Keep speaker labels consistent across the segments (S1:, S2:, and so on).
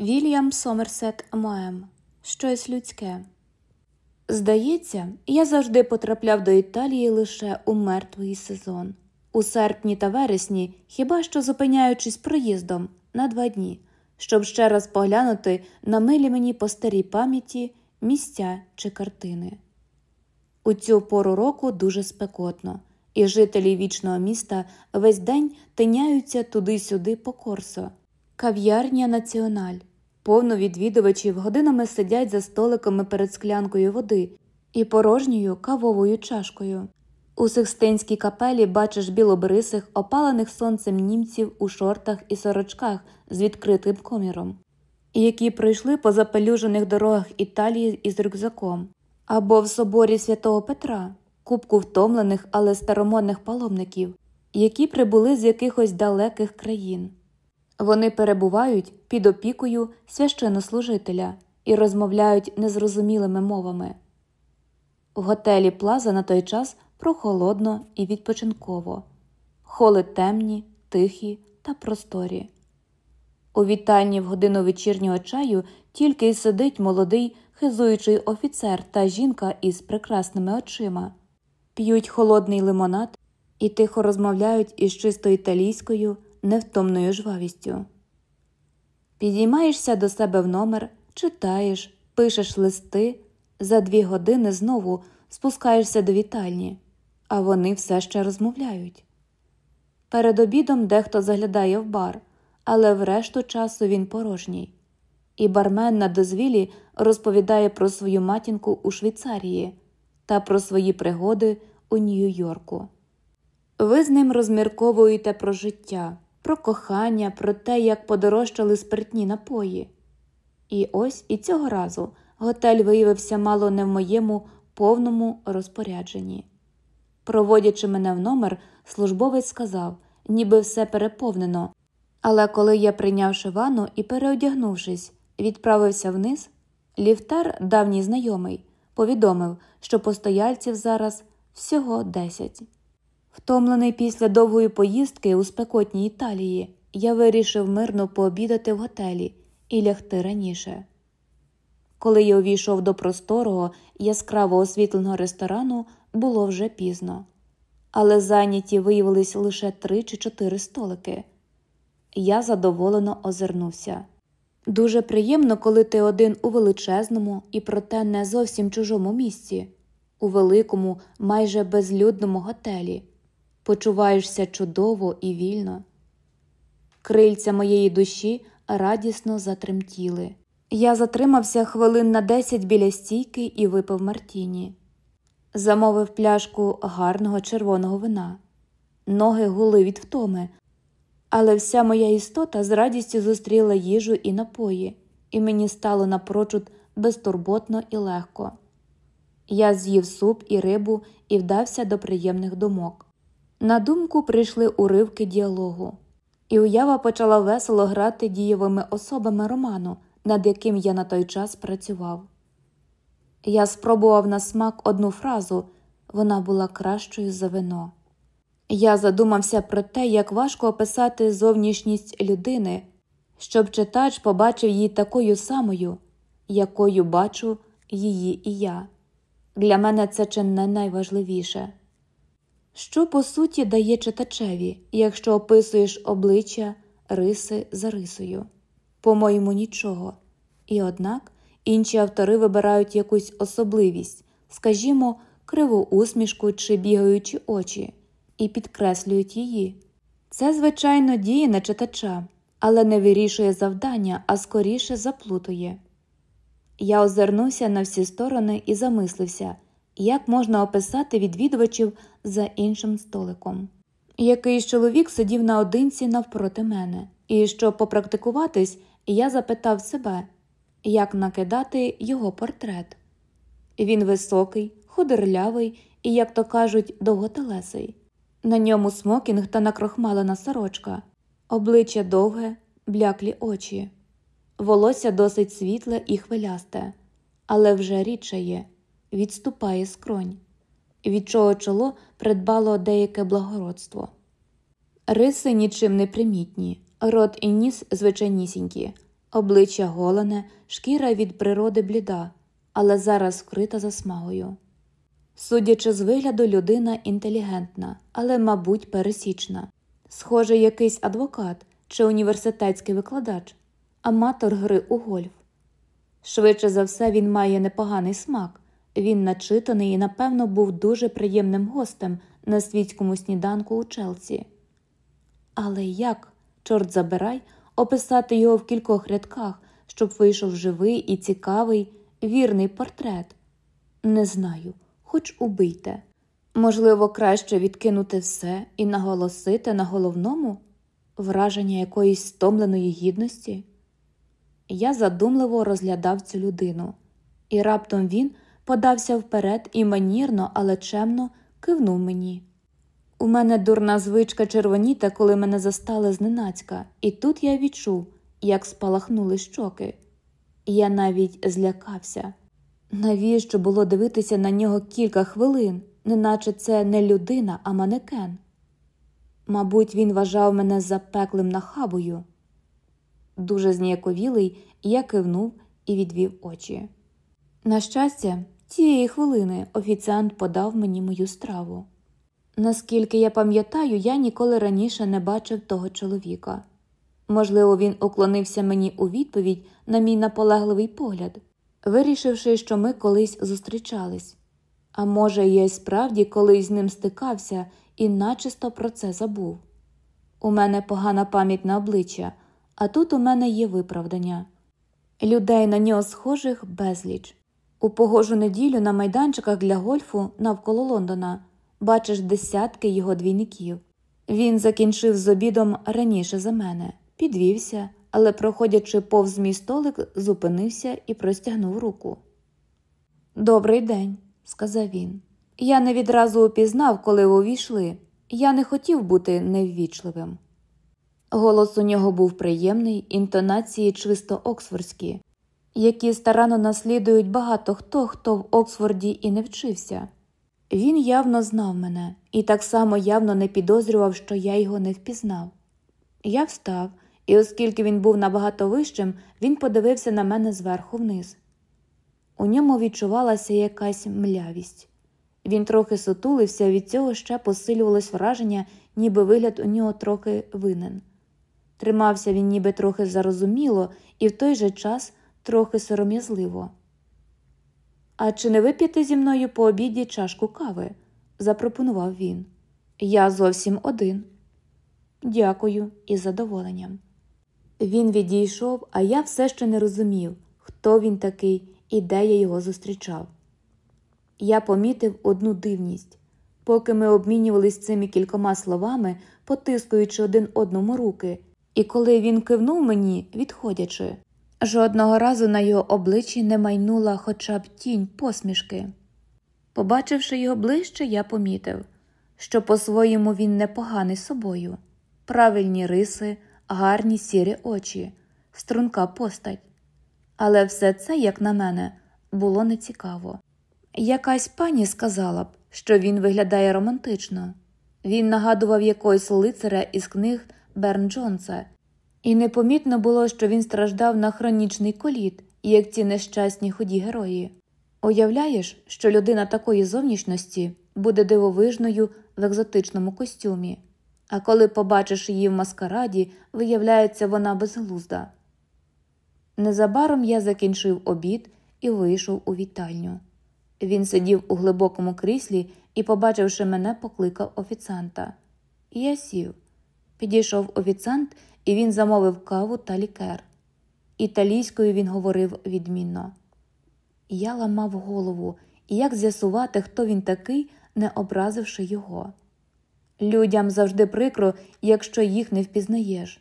S1: Вільям Сомерсет Моем Щось людське. Здається, я завжди потрапляв до Італії лише у мертвий сезон. У серпні та вересні, хіба що зупиняючись проїздом на два дні, щоб ще раз поглянути на милі мені по старій пам'яті місця чи картини. У цю пору року дуже спекотно, і жителі вічного міста весь день тиняються туди-сюди по корсо. Кав'ярня Національ. Повно відвідувачів годинами сидять за столиками перед склянкою води і порожньою кавовою чашкою. У Сикстинській капелі бачиш білобрисих, опалених сонцем німців у шортах і сорочках з відкритим коміром, які пройшли по запелюжених дорогах Італії із рюкзаком, або в соборі святого Петра, кубку втомлених, але старомодних паломників, які прибули з якихось далеких країн. Вони перебувають під опікою священнослужителя і розмовляють незрозумілими мовами. В готелі Плаза на той час прохолодно і відпочинково, холи темні, тихі та просторі. У вітальні в годину вечірнього чаю тільки й сидить молодий хизуючий офіцер та жінка із прекрасними очима, п'ють холодний лимонад і тихо розмовляють із чисто італійською невтомною жвавістю. Підіймаєшся до себе в номер, читаєш, пишеш листи, за дві години знову спускаєшся до вітальні, а вони все ще розмовляють. Перед обідом дехто заглядає в бар, але в решту часу він порожній. І бармен на дозвілі розповідає про свою матінку у Швейцарії та про свої пригоди у Нью-Йорку. Ви з ним розмірковуєте про життя, про кохання, про те, як подорожчали спиртні напої. І ось і цього разу готель виявився мало не в моєму повному розпорядженні. Проводячи мене в номер, службовець сказав, ніби все переповнено. Але коли я, прийнявши ванну і переодягнувшись, відправився вниз, ліфтар, давній знайомий, повідомив, що постояльців зараз всього десять. Втомлений після довгої поїздки у спекотній Італії, я вирішив мирно пообідати в готелі і лягти раніше. Коли я увійшов до просторого, яскраво освітленого ресторану, було вже пізно, але зайняті виявились лише три чи чотири столики. Я задоволено озирнувся. Дуже приємно, коли ти один у величезному і проте не зовсім чужому місці, у великому, майже безлюдному готелі почуваєшся чудово і вільно. Крильця моєї душі радісно затремтіли. Я затримався хвилин на десять біля стійки і випив Мартіні. Замовив пляшку гарного червоного вина. Ноги гули від втоми, але вся моя істота з радістю зустріла їжу і напої, і мені стало напрочуд безтурботно і легко. Я з'їв суп і рибу і вдався до приємних думок. На думку прийшли уривки діалогу, і уява почала весело грати дієвими особами роману, над яким я на той час працював. Я спробував на смак одну фразу вона була кращою за вино. Я задумався про те, як важко описати зовнішність людини, щоб читач побачив її такою самою, якою бачу її і я. Для мене це чи не найважливіше. Що по суті дає читачеві, якщо описуєш обличчя риси за рисою? По-моєму, нічого. І однак інші автори вибирають якусь особливість, скажімо, криву усмішку чи бігаючі очі, і підкреслюють її. Це, звичайно, діє на читача, але не вирішує завдання, а скоріше заплутує. Я озирнувся на всі сторони і замислився як можна описати відвідувачів за іншим столиком. Якийсь чоловік сидів наодинці навпроти мене, і щоб попрактикуватись, я запитав себе, як накидати його портрет. Він високий, худорлявий і, як то кажуть, довготелесий. На ньому смокінг та накрохмалена сорочка, обличчя довге, бляклі очі, волосся досить світле і хвилясте, але вже рідше є відступає скронь, від чого чоло придбало деяке благородство. Риси нічим не примітні, рот і ніс звичайнісінькі, Обличчя голене, шкіра від природи бліда, але зараз вкрита засмагою. Судячи з вигляду, людина інтелігентна, але, мабуть, пересічна. Схоже, якийсь адвокат чи університетський викладач, аматор гри у гольф. Швидше за все, він має непоганий смак, він начитаний і, напевно, був дуже приємним гостем на світському сніданку у Челсі. Але як, чорт забирай, описати його в кількох рядках, щоб вийшов живий і цікавий, вірний портрет? Не знаю, хоч убийте. Можливо, краще відкинути все і наголосити на головному враження якоїсь стомленої гідності. Я задумливо розглядав цю людину, і раптом він подався вперед і манірно, але чемно кивнув мені. У мене дурна звичка червоніти, коли мене застали зненацька, і тут я відчув, як спалахнули щоки. Я навіть злякався. Навіщо було дивитися на нього кілька хвилин, неначе це не людина, а манекен? Мабуть, він вважав мене запеклим нахабою. Дуже зніяковілий, я кивнув і відвів очі. На щастя, тієї хвилини офіціант подав мені мою страву. Наскільки я пам'ятаю, я ніколи раніше не бачив того чоловіка. Можливо, він уклонився мені у відповідь на мій наполегливий погляд, вирішивши, що ми колись зустрічались. А може, я й справді колись з ним стикався і начисто про це забув. У мене погана пам'ять на обличчя, а тут у мене є виправдання. Людей на нього схожих безліч. У погожу неділю на майданчиках для гольфу навколо Лондона бачиш десятки його двійників. Він закінчив з обідом раніше за мене, підвівся, але, проходячи повз мій столик, зупинився і простягнув руку. Добрий день, сказав він. Я не відразу упізнав, коли увійшли. Я не хотів бути неввічливим. Голос у нього був приємний, інтонації чисто оксфордські, які старанно наслідують багато хто, хто в Оксфорді і не вчився. Він явно знав мене і так само явно не підозрював, що я його не впізнав. Я встав, і, оскільки він був набагато вищим, він подивився на мене зверху вниз. У ньому відчувалася якась млявість. Він трохи сутулився, від цього ще посилювалось враження, ніби вигляд у нього трохи винен. Тримався він ніби трохи зарозуміло і в той же час трохи сором'язливо. А чи не вип'єте зі мною по обіді чашку кави? запропонував він. Я зовсім один. Дякую, із задоволенням. Він відійшов, а я все ще не розумів, хто він такий і де я його зустрічав. Я помітив одну дивність. Поки ми обмінювались цими кількома словами, потискуючи один одному руки, і коли він кивнув мені, відходячи, жодного разу на його обличчі не майнула хоча б тінь посмішки. Побачивши його ближче, я помітив, що по-своєму він непоганий собою, правильні риси, гарні сірі очі, струнка постать. Але все це, як на мене, було нецікаво. Якась пані сказала б, що він виглядає романтично. Він нагадував якогось лицаря із книг Берн Джонса, і непомітно було, що він страждав на хронічний коліт, як ці нещасні ході герої. Уявляєш, що людина такої зовнішності буде дивовижною в екзотичному костюмі, а коли побачиш її в маскараді, виявляється вона безглузда. Незабаром я закінчив обід і вийшов у вітальню. Він сидів у глибокому кріслі і, побачивши мене, покликав офіціанта. Я сів. Підійшов офіціант, і він замовив каву та лікер. Італійською він говорив відмінно. Я ламав голову, і як з'ясувати, хто він такий, не образивши його. Людям завжди прикро, якщо їх не впізнаєш.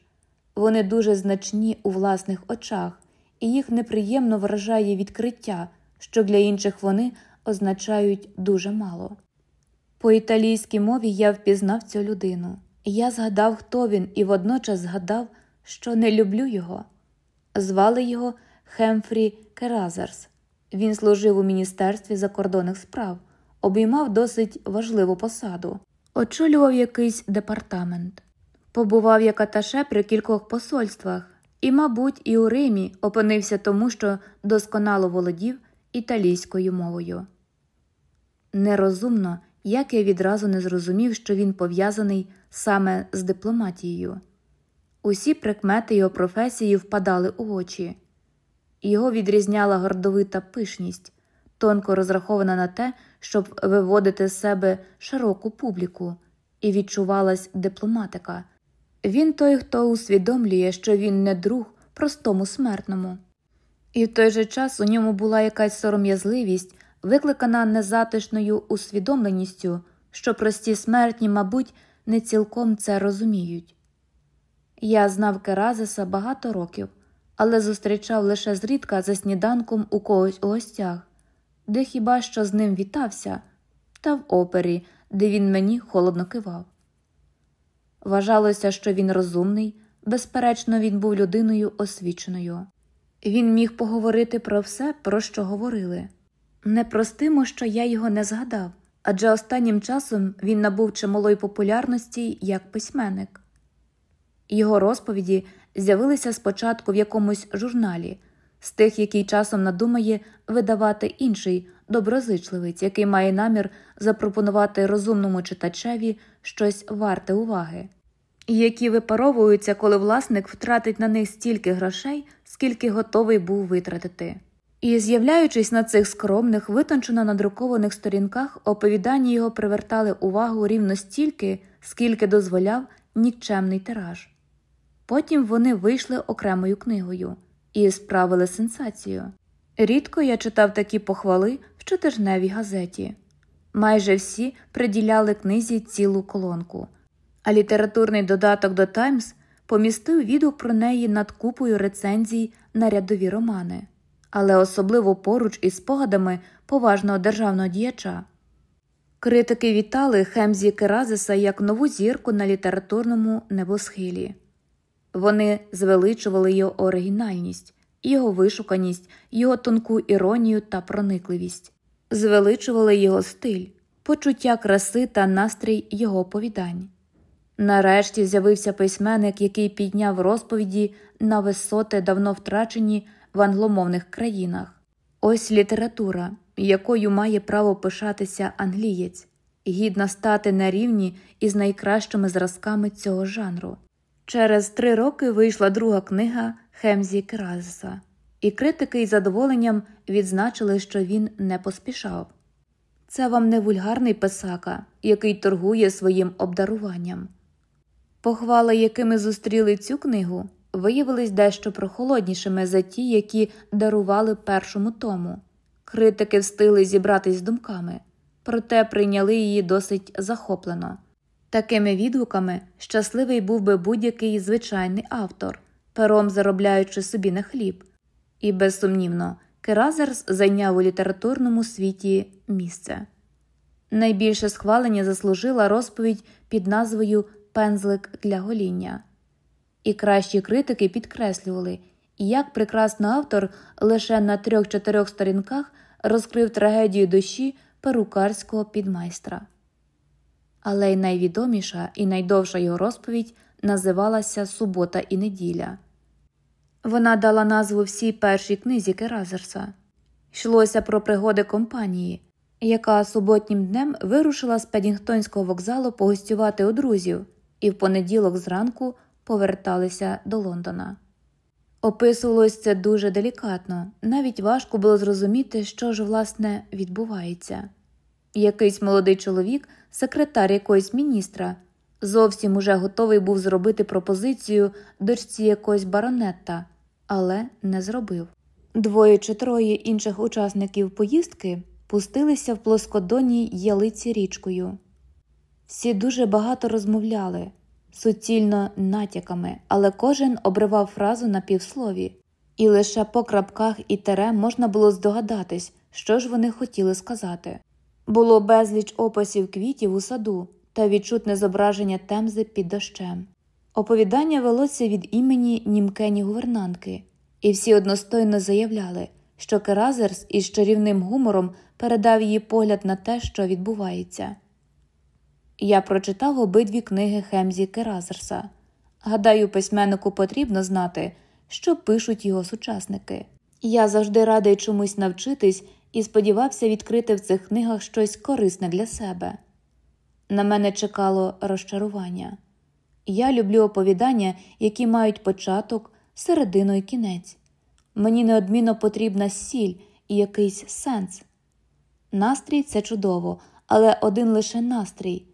S1: Вони дуже значні у власних очах, і їх неприємно вражає відкриття, що для інших вони означають дуже мало. По італійській мові я впізнав цю людину. Я згадав, хто він, і водночас згадав, що не люблю його. Звали його Хемфрі Керазерс. Він служив у Міністерстві закордонних справ, обіймав досить важливу посаду, очолював якийсь департамент, побував як аташе при кількох посольствах і, мабуть, і у Римі опинився тому, що досконало володів італійською мовою. Нерозумно, як я відразу не зрозумів, що він пов'язаний саме з дипломатією. Усі прикмети його професії впадали у очі, його відрізняла гордовита пишність, тонко розрахована на те, щоб виводити з себе широку публіку, і відчувалась дипломатика. Він той, хто усвідомлює, що він не друг простому смертному. І в той же час у ньому була якась сором'язливість, викликана незатишною усвідомленістю, що прості смертні, мабуть, не цілком це розуміють. Я знав Керазиса багато років, але зустрічав лише зрідка за сніданком у когось у гостях, де хіба що з ним вітався, та в опері, де він мені холодно кивав. Вважалося, що він розумний, безперечно, він був людиною освіченою. Він міг поговорити про все, про що говорили. Непростимо, що я його не згадав, адже останнім часом він набув чималої популярності як письменник. Його розповіді з'явилися спочатку в якомусь журналі, з тих, який часом надумає видавати інший доброзичливець, який має намір запропонувати розумному читачеві щось варте уваги, які випаровуються, коли власник втратить на них стільки грошей, скільки готовий був витратити. І, з'являючись на цих скромних, витончено надрукованих сторінках, оповідання його привертали увагу рівно стільки, скільки дозволяв нікчемний тираж. Потім вони вийшли окремою книгою і справили сенсацію. Рідко я читав такі похвали в щотижневій газеті. Майже всі приділяли книзі цілу колонку, а літературний додаток до Таймс помістив відео про неї над купою рецензій на рядові романи, але особливо поруч із спогадами поважного державного діяча. Критики вітали Хемзі Керазиса як нову зірку на літературному небосхилі. Вони звеличували його оригінальність, його вишуканість, його тонку іронію та проникливість, звеличували його стиль, почуття краси та настрій його оповідань. Нарешті з'явився письменник, який підняв розповіді на висоти, давно втрачені в англомовних країнах. Ось література, якою має право пишатися англієць, гідна стати на рівні із найкращими зразками цього жанру. Через три роки вийшла друга книга Хемзі Керазеса, і критики із задоволенням відзначили, що він не поспішав. Це вам не вульгарний писака, який торгує своїм обдаруванням. Похвали, якими зустріли цю книгу, виявились дещо прохолоднішими за ті, які дарували першому тому. Критики встигли зібратись з думками, проте прийняли її досить захоплено. Такими відгуками щасливий був би будь-який звичайний автор, пером заробляючи собі на хліб, і, безсумнівно, Керазерс зайняв у літературному світі місце. Найбільше схвалення заслужила розповідь під назвою Пензлик для гоління, і кращі критики підкреслювали, як прекрасно автор лише на трьох-чотирьох сторінках розкрив трагедію душі перукарського підмайстра але й найвідоміша і найдовша його розповідь називалася Субота і неділя. Вона дала назву всій першій книзі Керазерса. Йшлося про пригоди компанії, яка суботнім днем вирушила з Педінгтонського вокзалу погостювати у друзів і в понеділок зранку поверталися до Лондона. Описувалось це дуже делікатно, навіть важко було зрозуміти, що ж власне відбувається. Якийсь молодий чоловік, секретар якогось міністра, зовсім уже готовий був зробити пропозицію дочці якогось баронетта, але не зробив. Двоє чи троє інших учасників поїздки пустилися в плоскодонній ялиці річкою. Всі дуже багато розмовляли, суцільно натяками, але кожен обривав фразу на півслові, і лише по крапках і тере можна було здогадатись, що ж вони хотіли сказати. Було безліч описів квітів у саду та відчутне зображення темзи під дощем. Оповідання велося від імені німкені гувернантки, і всі одностойно заявляли, що Керазерс із чарівним гумором передав її погляд на те, що відбувається. Я прочитав обидві книги Хемзі Керазерса. Гадаю, письменнику потрібно знати, що пишуть його сучасники. Я завжди радий чомусь навчитись і сподівався відкрити в цих книгах щось корисне для себе. На мене чекало розчарування. Я люблю оповідання, які мають початок, середину і кінець. Мені неодмінно потрібна сіль і якийсь сенс. Настрій це чудово, але один лише настрій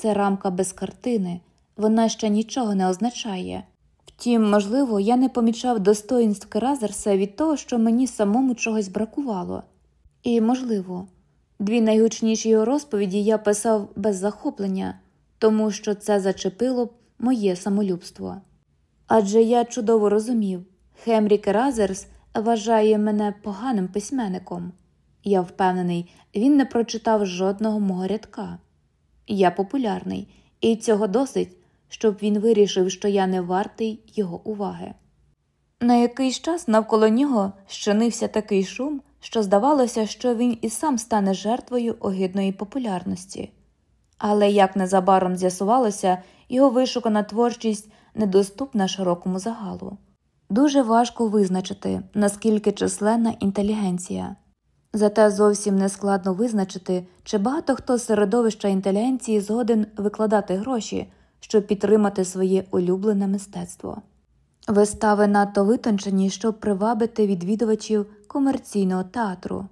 S1: це рамка без картини, вона ще нічого не означає. Втім, можливо, я не помічав достоїнств Керазерса від того, що мені самому чогось бракувало. І, можливо, дві найгучніші його розповіді я писав без захоплення, тому що це зачепило б моє самолюбство. Адже я чудово розумів, Хемрі Керазерс вважає мене поганим письменником. Я впевнений, він не прочитав жодного мого рядка. Я популярний, і цього досить, щоб він вирішив, що я не вартий його уваги. На якийсь час навколо нього щинився такий шум, що здавалося, що він і сам стане жертвою огидної популярності. Але як незабаром з'ясувалося, його вишукана творчість недоступна широкому загалу. Дуже важко визначити, наскільки численна інтелігенція. Зате зовсім не складно визначити, чи багато хто з середовища інтелігенції згоден викладати гроші, щоб підтримати своє улюблене мистецтво. Вистави надто витончені, щоб привабити відвідувачів комерційного театру,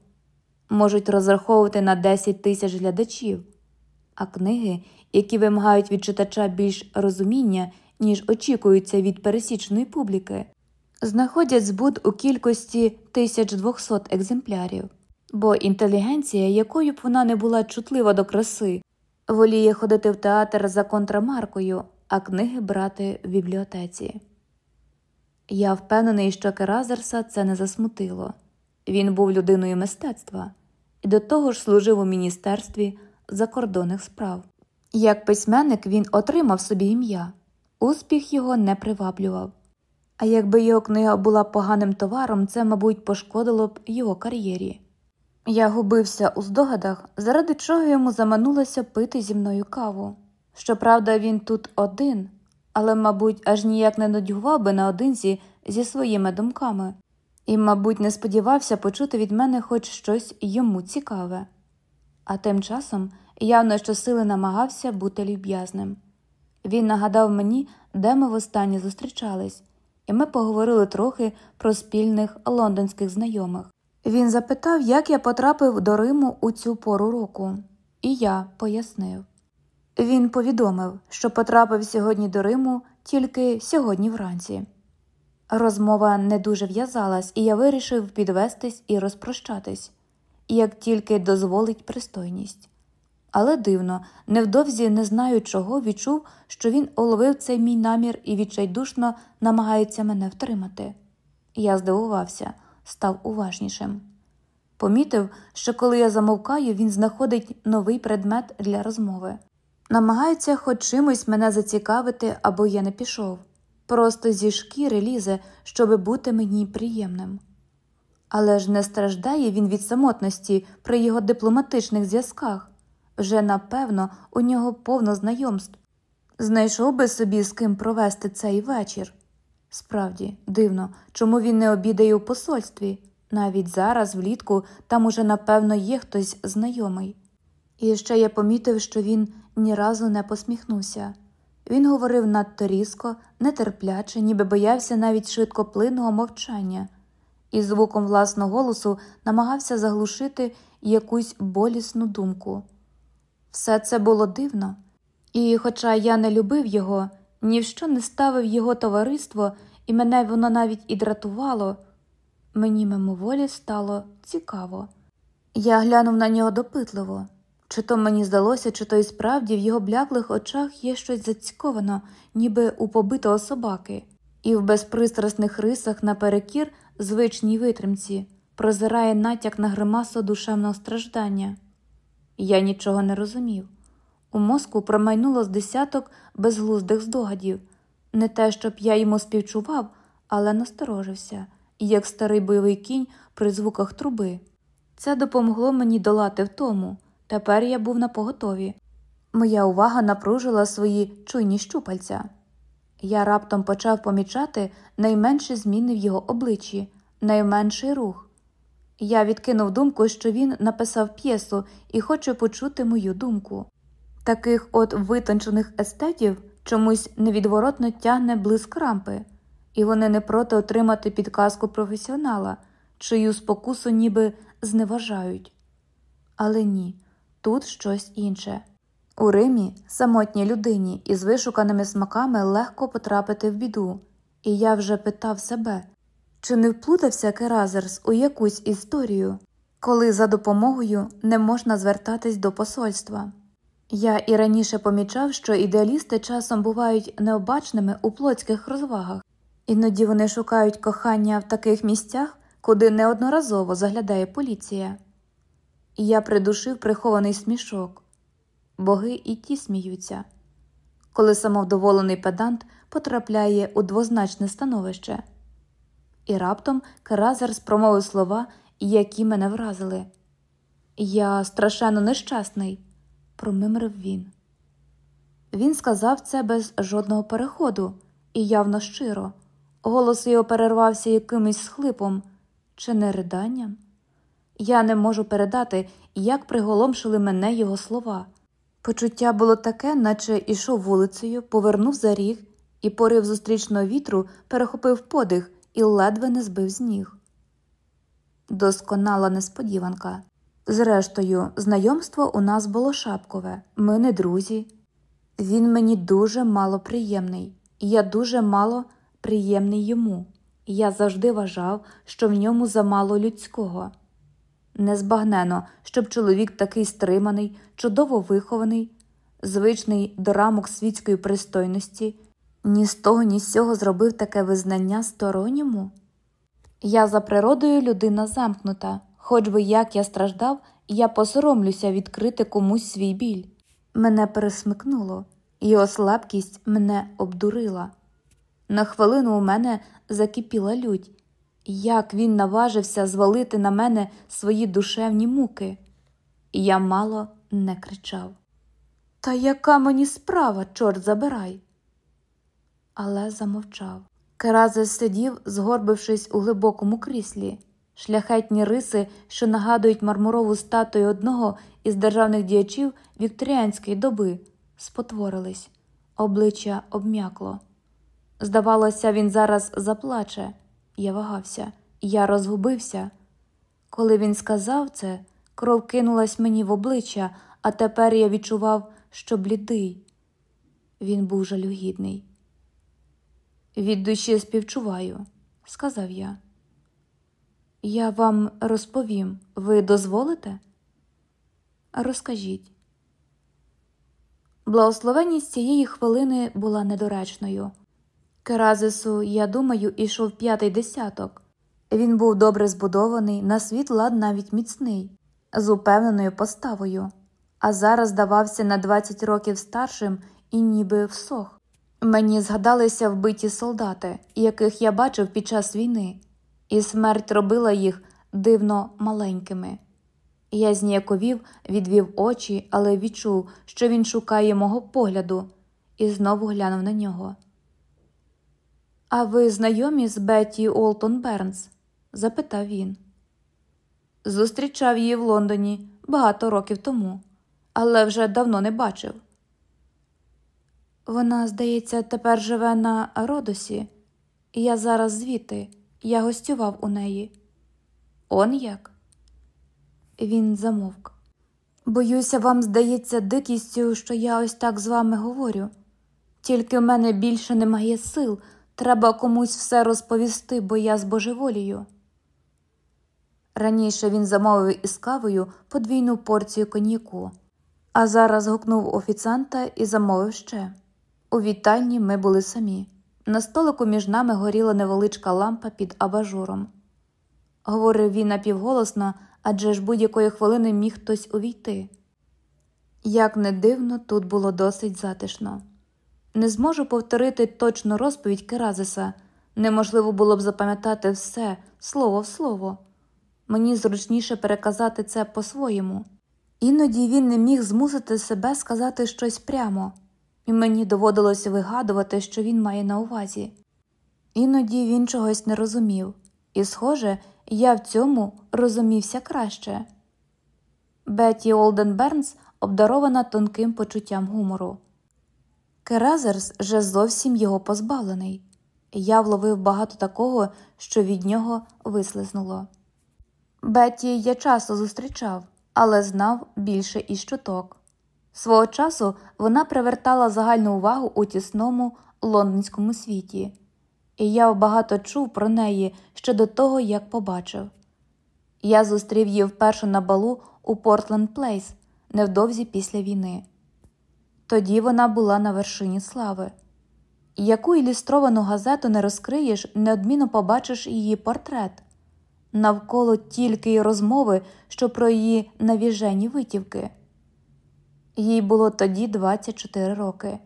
S1: можуть розраховувати на 10 тисяч глядачів, а книги, які вимагають від читача більш розуміння, ніж очікуються від пересічної публіки, знаходять збут у кількості 1200 екземплярів, бо інтелігенція, якою б вона не була чутлива до краси, воліє ходити в театр за контрамаркою, а книги брати в бібліотеці. Я впевнений, що Керазерса це не засмутило він був людиною мистецтва і до того ж служив у міністерстві закордонних справ. Як письменник він отримав собі ім'я, успіх його не приваблював. А якби його книга була поганим товаром, це, мабуть, пошкодило б його кар'єрі. Я губився у здогадах, заради чого йому заманулося пити зі мною каву. Щоправда, він тут один, але, мабуть, аж ніяк не нудьгував би наодинці зі своїми думками, і, мабуть, не сподівався почути від мене хоч щось йому цікаве. А тим часом явно щосили намагався бути люб'язним. Він нагадав мені, де ми востаннє зустрічались, і ми поговорили трохи про спільних лондонських знайомих. Він запитав, як я потрапив до Риму у цю пору року, і я пояснив. Він повідомив, що потрапив сьогодні до Риму тільки сьогодні вранці. Розмова не дуже в'язалась, і я вирішив підвестись і розпрощатись, як тільки дозволить пристойність. Але дивно, невдовзі, не знаю чого, відчув, що він уловив цей мій намір і відчайдушно намагається мене втримати. Я здивувався, став уважнішим. Помітив, що коли я замовкаю, він знаходить новий предмет для розмови. Намагається хоч чимось мене зацікавити, або я не пішов. Просто зі шкіри лізе, щоби бути мені приємним. Але ж не страждає він від самотності при його дипломатичних зв'язках. Вже напевно у нього повно знайомств. Знайшов би собі з ким провести цей вечір. Справді, дивно, чому він не обідає у посольстві. Навіть зараз, влітку, там уже напевно є хтось знайомий. І ще я помітив, що він ні разу не посміхнувся. Він говорив надто різко, нетерпляче, ніби боявся навіть швидкоплинного мовчання, і звуком власного голосу намагався заглушити якусь болісну думку. Все це було дивно, і, хоча я не любив його, ні в що не ставив його товариство, і мене воно навіть і дратувало, мені мимоволі стало цікаво. Я глянув на нього допитливо. Чи то мені здалося, чи то й справді в його бляклих очах є щось зацьковано, ніби у побитого собаки, і в безпристрасних рисах наперекір звичній витримці прозирає натяк на гримасу душевного страждання. Я нічого не розумів. У мозку промайнуло з десяток безглуздих здогадів, не те, щоб я йому співчував, але насторожився, як старий бойовий кінь при звуках труби. Це допомогло мені долати в тому. Тепер я був на поготові. Моя увага напружила свої чуйні щупальця. Я раптом почав помічати найменші зміни в його обличчі, найменший рух. Я відкинув думку, що він написав п'єсу і хоче почути мою думку. Таких от витончених естетів чомусь невідворотно тягне блиск рампи, і вони не проти отримати підказку професіонала, чию спокусу ніби зневажають. Але ні, тут щось інше. У Римі самотній людині із вишуканими смаками легко потрапити в біду, і я вже питав себе, чи не вплутався Керазерс у якусь історію, коли за допомогою не можна звертатись до посольства. Я і раніше помічав, що ідеалісти часом бувають необачними у плотських розвагах, іноді вони шукають кохання в таких місцях, куди неодноразово заглядає поліція. І я придушив прихований смішок. Боги і ті сміються, коли самовдоволений педант потрапляє у двозначне становище. І раптом Керазер спромовив слова, які мене вразили. Я страшенно нещасний, промимрив він. Він сказав це без жодного переходу і явно щиро. Голос його перервався якимось схлипом чи не риданням. Я не можу передати, як приголомшили мене його слова. Почуття було таке, наче ішов вулицею, повернув за ріг і порив зустрічного вітру перехопив подих і ледве не збив з ніг. Досконала несподіванка. Зрештою, знайомство у нас було шапкове, ми не друзі. Він мені дуже мало приємний, я дуже мало приємний йому. Я завжди вважав, що в ньому замало людського. Незбагнено, щоб чоловік такий стриманий, чудово вихований, звичний до рамок світської пристойності, ні з того, ні з цього зробив таке визнання сторонньому. Я за природою людина замкнута, хоч би як я страждав, я посоромлюся відкрити комусь свій біль. Мене пересмикнуло, його слабкість мене обдурила. На хвилину у мене закипіла лють. Як він наважився звалити на мене свої душевні муки, я мало не кричав. Та яка мені справа, чорт забирай? Але замовчав. Керазес сидів, згорбившись у глибокому кріслі, шляхетні риси, що нагадують мармурову статую одного із державних діячів вікторіанської доби, спотворились, обличчя обм'якло. Здавалося, він зараз заплаче. Я вагався, я розгубився. Коли він сказав це, кров кинулась мені в обличчя, а тепер я відчував, що блідий. Він був жалюгідний. Від душі співчуваю, сказав я. Я вам розповім, ви дозволите? Розкажіть. Благословенність цієї хвилини була недоречною. Керазису, я думаю, ішов п'ятий десяток. Він був добре збудований, на світ лад навіть міцний, з упевненою поставою, а зараз здавався на 20 років старшим і ніби всох. Мені згадалися вбиті солдати, яких я бачив під час війни, і смерть робила їх дивно маленькими. Я зніяковів, відвів очі, але відчув, що він шукає мого погляду, і знову глянув на нього. А ви знайомі з Бетті Олтон Бернс? запитав він. Зустрічав її в Лондоні багато років тому, але вже давно не бачив. Вона, здається, тепер живе на Родосі, я зараз звідти, я гостював у неї. Он як? Він замовк. Боюся, вам здається дикістю, що я ось так з вами говорю. Тільки в мене більше немає сил. Треба комусь все розповісти, бо я збожеволію. Раніше він замовив із кавою подвійну порцію коньяку, а зараз гукнув офіціанта і замовив ще. У вітальні ми були самі. На столику між нами горіла невеличка лампа під абажуром. Говорив він напівголосно, адже ж будь-якої хвилини міг хтось увійти. Як не дивно, тут було досить затишно. Не зможу повторити точну розповідь Керазиса. Неможливо було б запам'ятати все слово в слово. Мені зручніше переказати це по-своєму. Іноді він не міг змусити себе сказати щось прямо. І мені доводилося вигадувати, що він має на увазі. Іноді він чогось не розумів, і, схоже, я в цьому розумівся краще. Бетті Олден Бернс обдарована тонким почуттям гумору. Керазерс же зовсім його позбавлений. Я вловив багато такого, що від нього вислизнуло. Бетті я часто зустрічав, але знав більше із чуток. Свого часу вона привертала загальну увагу у тісному лондонському світі, і я багато чув про неї ще до того, як побачив. Я зустрів її вперше на балу у Портленд Плейс невдовзі після війни. Тоді вона була на вершині слави. Яку ілюстровану газету не розкриєш, неодмінно побачиш її портрет. Навколо тільки й розмови, що про її навіжені витівки. Їй було тоді 24 роки.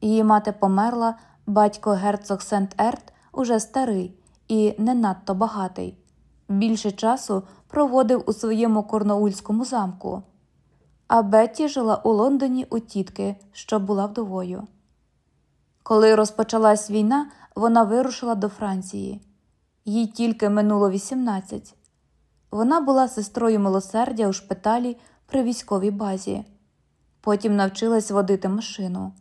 S1: Її мати померла, батько герцог Сент Ерт уже старий і не надто багатий. Більше часу проводив у своєму корноульському замку. А Бетті жила у Лондоні у тітки, що була вдовою. Коли розпочалась війна, вона вирушила до Франції. Їй тільки минуло 18. Вона була сестрою милосердя у шпиталі при військовій базі. Потім навчилась водити машину.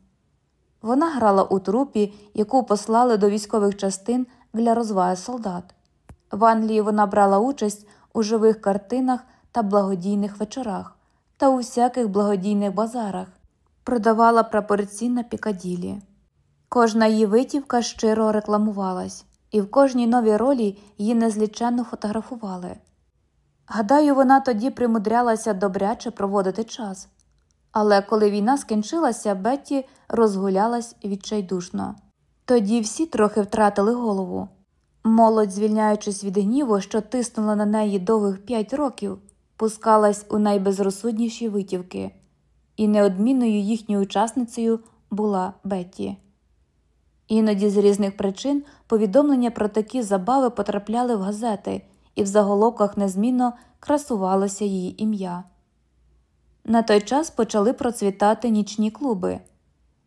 S1: Вона грала у трупі, яку послали до військових частин для розваги солдат. В Англії вона брала участь у живих картинах та благодійних вечорах та у всяких благодійних базарах, продавала прапорці на Пікаділі. Кожна її витівка щиро рекламувалась, і в кожній новій ролі її незліченно фотографували. Гадаю, вона тоді примудрялася добряче проводити час. Але коли війна скінчилася, Бетті розгулялась відчайдушно. Тоді всі трохи втратили голову. Молодь, звільняючись від гніву, що тиснула на неї довгих п'ять років, пускалась у найбезрозсудніші витівки, і неодмінною їхньою учасницею була Бетті. Іноді з різних причин повідомлення про такі забави потрапляли в газети, і в заголовках незмінно красувалося її ім'я. На той час почали процвітати нічні клуби.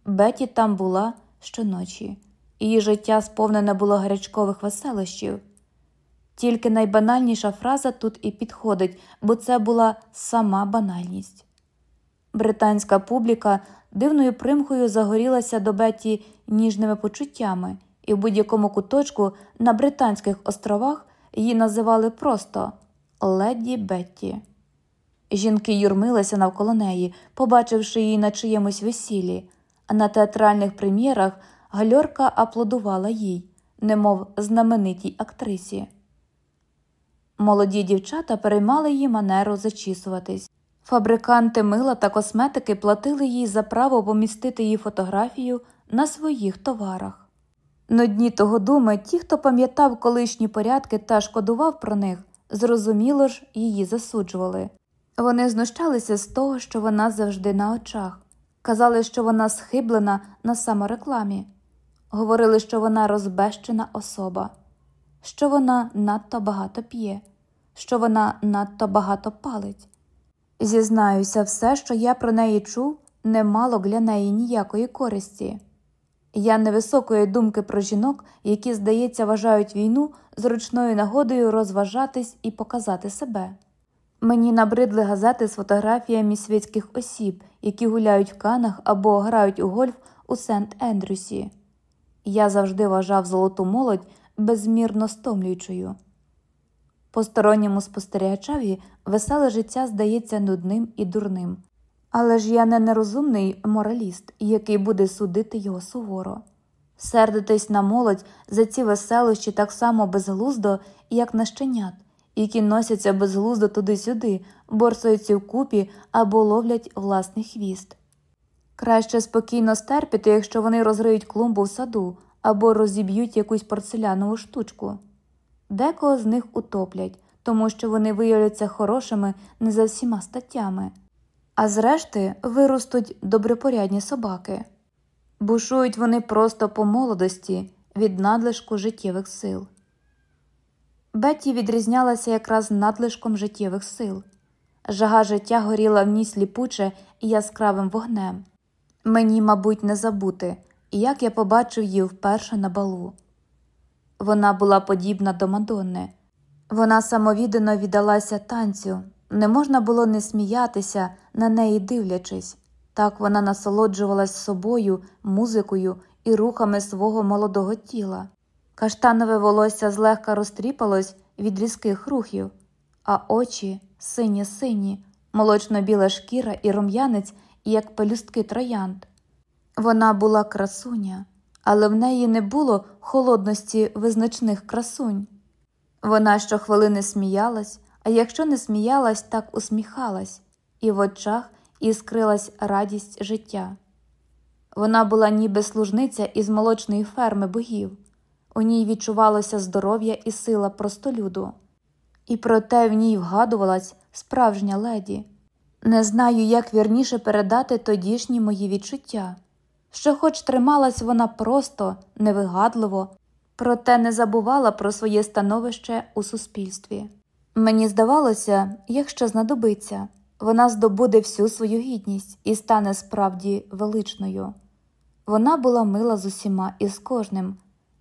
S1: Беті там була щоночі, її життя сповнене було гарячкових веселощів. Тільки найбанальніша фраза тут і підходить, бо це була сама банальність. Британська публіка дивною примхою загорілася до Бетті ніжними почуттями, і в будь-якому куточку на Британських островах її називали просто Леді Бетті. Жінки юрмилися навколо неї, побачивши її на чиємусь весіллі, а на театральних прем'єрах гальорка аплодувала їй, немов знаменитій актрисі. Молоді дівчата переймали її манеру зачісуватись. Фабриканти мила та косметики платили їй за право помістити її фотографію на своїх товарах. Нудні того думи, ті, хто пам'ятав колишні порядки та шкодував про них, зрозуміло ж, її засуджували. Вони знущалися з того, що вона завжди на очах, казали, що вона схиблена на саморекламі, говорили, що вона розбещена особа, що вона надто багато п'є, що вона надто багато палить. Зізнаюся, все, що я про неї чув, не мало для неї ніякої користі. Я невисокої думки про жінок, які, здається, вважають війну зручною нагодою розважатись і показати себе. Мені набридли газети з фотографіями світських осіб, які гуляють в канах або грають у гольф у Сент Ендрюсі. Я завжди вважав золоту молодь безмірно стомлюючою. Посторонньому спостерігачеві веселе життя здається нудним і дурним, але ж я не нерозумний мораліст, який буде судити його суворо. Сердитись на молодь за ці веселощі так само безглуздо, як на щенят, які носяться безглуздо туди-сюди, борсуються вкупі або ловлять власний хвіст. Краще спокійно стерпіти, якщо вони розриють клумбу в саду або розіб'ють якусь порцелянову штучку. Декого з них утоплять, тому що вони виявляться хорошими не за всіма статтями, а зрешти виростуть добропорядні собаки. Бушують вони просто по молодості від надлишку життєвих сил. Бетті відрізнялася якраз надлишком життєвих сил. Жага життя горіла в ній сліпуче і яскравим вогнем. Мені, мабуть, не забути, як я побачив її вперше на балу. Вона була подібна до Мадонни. Вона самовіддано віддалася танцю, не можна було не сміятися, на неї дивлячись. Так вона насолоджувалась собою, музикою і рухами свого молодого тіла. Каштанове волосся злегка розтріпалось від різких рухів, а очі сині сині, молочно-біла шкіра і рум'янець, як пелюстки троянд. Вона була красуня, але в неї не було холодності визначних красунь. Вона щохвилини сміялась, а якщо не сміялась, так усміхалась, і в очах іскрилась радість життя. Вона була ніби служниця із молочної ферми богів, у ній відчувалося здоров'я і сила простолюду, і проте в ній вгадувалась справжня леді. Не знаю, як вірніше передати тодішні мої відчуття, що, хоч трималась вона просто, невигадливо, проте не забувала про своє становище у суспільстві. Мені здавалося, якщо знадобиться, вона здобуде всю свою гідність і стане справді величною. Вона була мила з усіма і з кожним,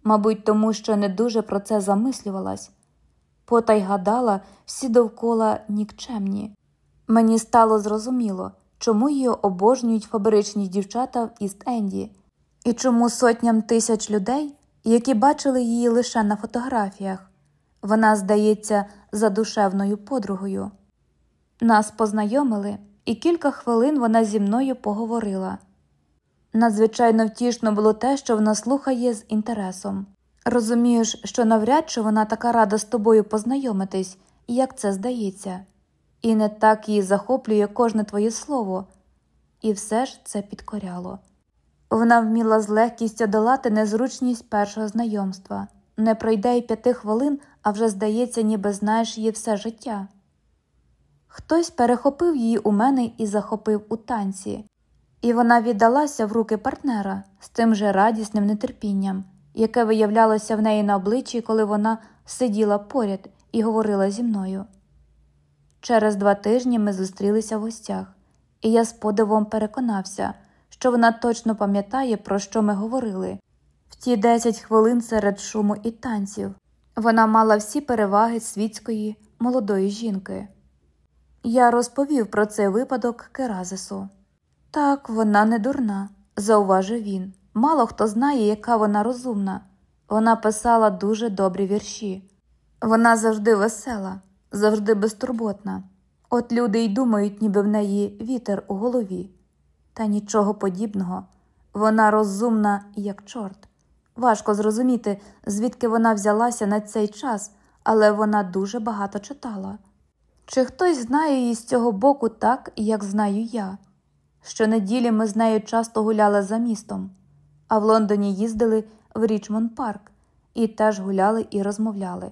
S1: мабуть, тому що не дуже про це замислювалась, потай гадала всі довкола нікчемні. Мені стало зрозуміло, чому її обожнюють фабричні дівчата в Іст-Енді, і чому сотням тисяч людей, які бачили її лише на фотографіях, вона здається задушевною подругою. Нас познайомили, і кілька хвилин вона зі мною поговорила. Надзвичайно втішно було те, що вона слухає з інтересом. Розумієш, що навряд чи вона така рада з тобою познайомитись, як це здається, і не так її захоплює кожне твоє слово, і все ж це підкоряло. Вона вміла з легкістю долати незручність першого знайомства, не пройде й п'яти хвилин, а вже здається, ніби знаєш її все життя. Хтось перехопив її у мене і захопив у танці, і вона віддалася в руки партнера з тим же радісним нетерпінням, яке виявлялося в неї на обличчі, коли вона сиділа поряд і говорила зі мною. Через два тижні ми зустрілися в гостях, і я з подивом переконався, що вона точно пам'ятає, про що ми говорили. В ті десять хвилин серед шуму і танців вона мала всі переваги світської молодої жінки. Я розповів про цей випадок Керазису. Так, вона не дурна, зауважив він. Мало хто знає, яка вона розумна. Вона писала дуже добрі вірші. Вона завжди весела, завжди безтурботна. От люди й думають, ніби в неї вітер у голові. Та нічого подібного. Вона розумна, як чорт. Важко зрозуміти, звідки вона взялася на цей час, але вона дуже багато читала. Чи хтось знає її з цього боку так, як знаю я? Щонеділі ми з нею часто гуляли за містом, а в Лондоні їздили в Річмонд Парк і теж гуляли і розмовляли.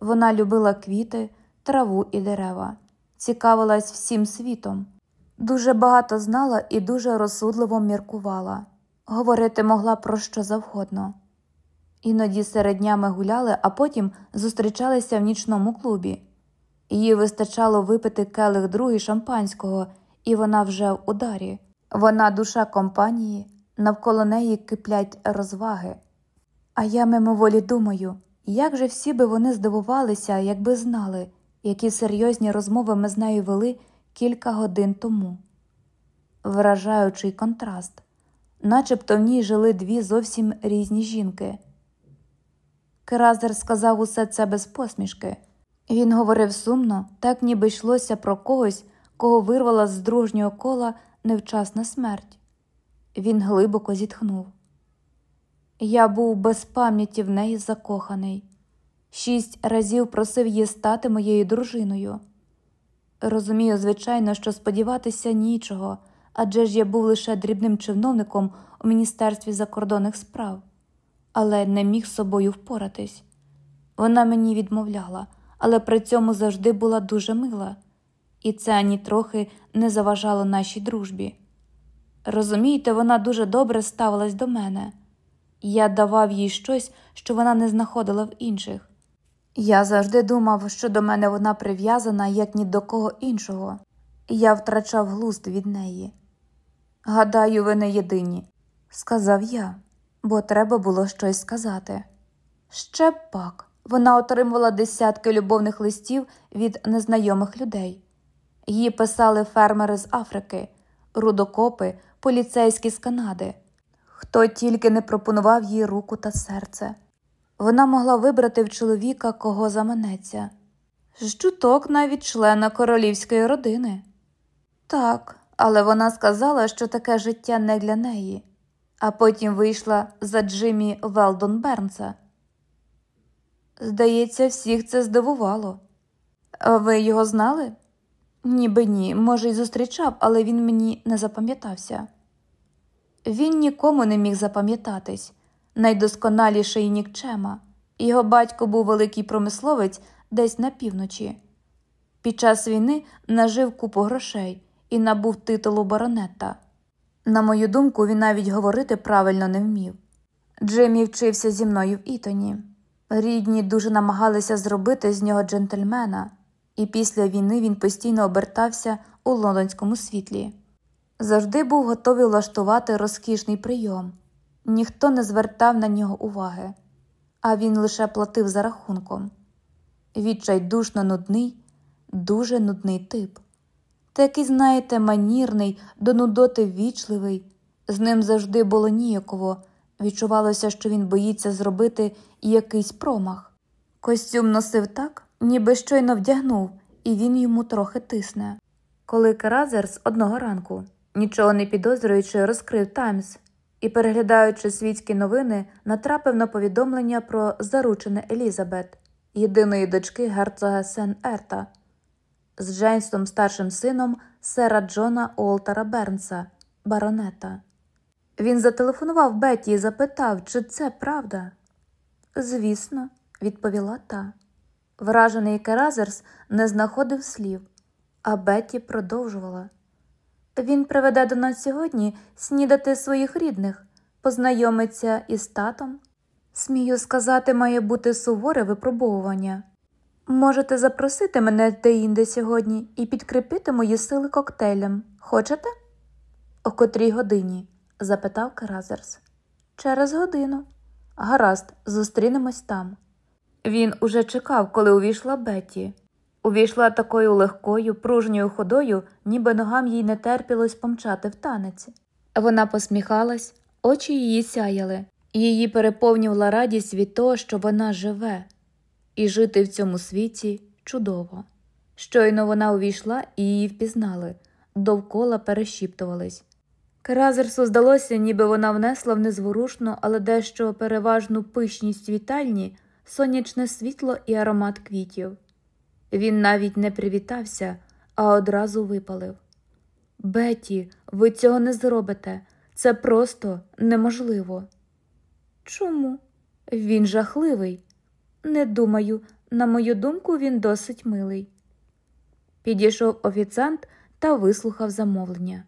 S1: Вона любила квіти, траву і дерева, цікавилась всім світом, дуже багато знала і дуже розсудливо міркувала, говорити могла про що завгодно. Іноді серед днями гуляли, а потім зустрічалися в нічному клубі. Їй вистачало випити келих другий шампанського, і вона вже в ударі. Вона душа компанії, навколо неї киплять розваги. А я мимоволі думаю, як же всі би вони здивувалися, якби знали, які серйозні розмови ми з нею вели кілька годин тому. Вражаючий контраст, начебто в ній жили дві зовсім різні жінки. Керазер сказав усе це без посмішки. Він говорив сумно, так ніби йшлося про когось, кого вирвала з дружнього кола невчасна смерть. Він глибоко зітхнув. Я був без пам'яті в неї закоханий, шість разів просив її стати моєю дружиною. Розумію, звичайно, що сподіватися нічого, адже ж я був лише дрібним чиновником у Міністерстві закордонних справ, але не міг з собою впоратись. Вона мені відмовляла але при цьому завжди була дуже мила, і це ані трохи не заважало нашій дружбі. Розумієте, вона дуже добре ставилась до мене, я давав їй щось, що вона не знаходила в інших. Я завжди думав, що до мене вона прив'язана як ні до кого іншого, я втрачав глузд від неї. Гадаю, ви не єдині, сказав я, бо треба було щось сказати. Ще пак, вона отримувала десятки любовних листів від незнайомих людей. Її писали фермери з Африки, рудокопи, поліцейські з Канади. Хто тільки не пропонував їй руку та серце. Вона могла вибрати в чоловіка, кого заманеться. Жчуток навіть члена королівської родини. Так, але вона сказала, що таке життя не для неї, а потім вийшла за Джиммі Велдон Бернса. Здається, всіх це здивувало. Ви його знали? Ніби ні, може, й зустрічав, але він мені не запам'ятався. Він нікому не міг запам'ятатись найдосконаліший нікчема. Його батько був великий промисловець десь на півночі. Під час війни нажив купу грошей і набув титулу баронета. На мою думку, він навіть говорити правильно не вмів. Джиммі вчився зі мною в Ітоні. Рідні дуже намагалися зробити з нього джентльмена, і після війни він постійно обертався у лондонському світлі. Завжди був готовий влаштувати розкішний прийом, ніхто не звертав на нього уваги, а він лише платив за рахунком. Відчайдушно нудний, дуже нудний тип. Такий, знаєте, манірний, до нудоти ввічливий, з ним завжди було ніяково. Відчувалося, що він боїться зробити якийсь промах. Костюм носив так, ніби щойно вдягнув, і він йому трохи тисне. Коли Каразерс одного ранку, нічого не підозрюючи, розкрив Таймс і, переглядаючи світські новини, натрапив на повідомлення про заручене Елізабет, єдиної дочки герцога Сен Ерта, з Джейнсом старшим сином сера Джона Уолтера Бернса, баронета. Він зателефонував Бетті і запитав, чи це правда. Звісно, відповіла та. Вражений Керазерс не знаходив слів, а Бетті продовжувала. Він приведе до нас сьогодні снідати своїх рідних, познайомиться із татом. Смію сказати, має бути суворе випробовування. Можете запросити мене де-інде сьогодні і підкріпити мої сили коктейлем. Хочете? О котрій годині? запитав Каразерс. Через годину. Гаразд, зустрінемось там. Він уже чекав, коли увійшла Бетті. Увійшла такою легкою, пружньою ходою, ніби ногам їй не терпілось помчати в танець. Вона посміхалась, очі її сяяли, її переповнювала радість від того, що вона живе, і жити в цьому світі чудово. Щойно вона увійшла і її впізнали, довкола перешіптувались. Керазерсу здалося, ніби вона внесла в незворушну, але дещо переважну пишність вітальні, сонячне світло і аромат квітів. Він навіть не привітався, а одразу випалив. Беті, ви цього не зробите. Це просто неможливо. Чому? Він жахливий. Не думаю, на мою думку, він досить милий. Підійшов офіціант та вислухав замовлення.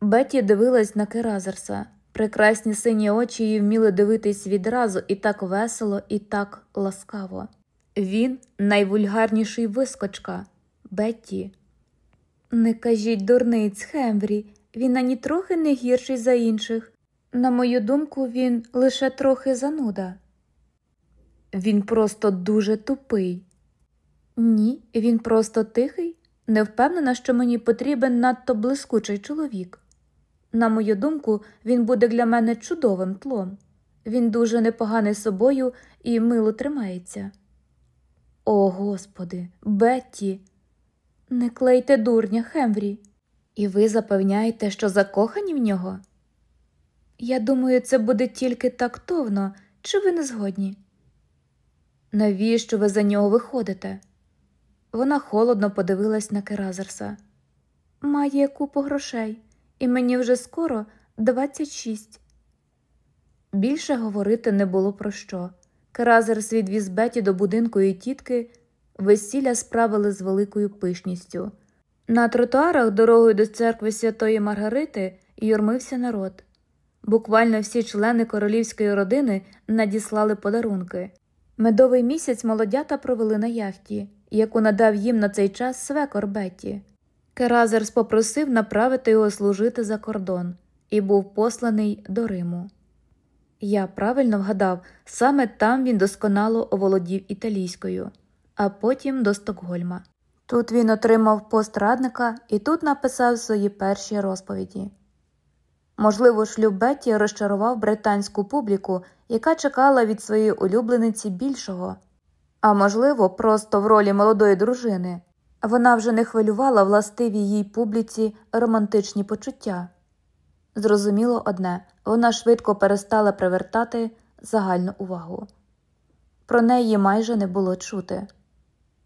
S1: Беті дивилась на Керазерса. Прекрасні сині очі її вміли дивитись відразу і так весело, і так ласкаво. Він найвульгарніший вискочка Бетті. Не кажіть дурниць, Хембрі, він ані трохи не гірший за інших. На мою думку, він лише трохи зануда. Він просто дуже тупий. Ні, він просто тихий, не впевнена, що мені потрібен надто блискучий чоловік. На мою думку, він буде для мене чудовим тлом. Він дуже непоганий собою і мило тримається. О, Господи, Бетті, не клейте дурня, Хемврі, і ви запевняєте, що закохані в нього? Я думаю, це буде тільки тактовно, чи ви не згодні? Навіщо ви за нього виходите? Вона холодно подивилась на Керазерса. Має купу грошей, і мені вже скоро 26. Більше говорити не було про що. Керазерс відвіз Беті до будинку і тітки, весілля справили з великою пишністю. На тротуарах дорогою до церкви Святої Маргарити юрмився народ. Буквально всі члени королівської родини надіслали подарунки. Медовий місяць молодята провели на яхті, яку надав їм на цей час свекор Бетті. Керазерс попросив направити його служити за кордон, і був посланий до Риму. Я правильно вгадав, саме там він досконало оволодів італійською, а потім до Стокгольма. Тут він отримав пост радника і тут написав свої перші розповіді. Можливо, шлюб Бетті розчарував британську публіку, яка чекала від своєї улюблениці більшого, а можливо, просто в ролі молодої дружини. Вона вже не хвилювала властиві їй публіці романтичні почуття. Зрозуміло одне, вона швидко перестала привертати загальну увагу. Про неї майже не було чути.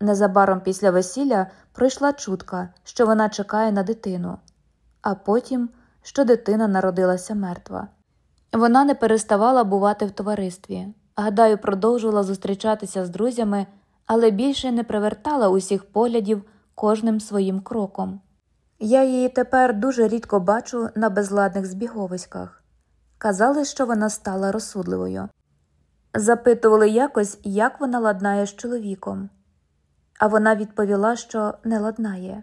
S1: Незабаром після весілля пройшла чутка, що вона чекає на дитину, а потім, що дитина народилася мертва. Вона не переставала бувати в товаристві, гадаю, продовжувала зустрічатися з друзями, але більше не привертала усіх поглядів кожним своїм кроком. Я її тепер дуже рідко бачу на безладних збіговиськах. Казали, що вона стала розсудливою. Запитували якось, як вона ладнає з чоловіком, а вона відповіла, що не ладнає.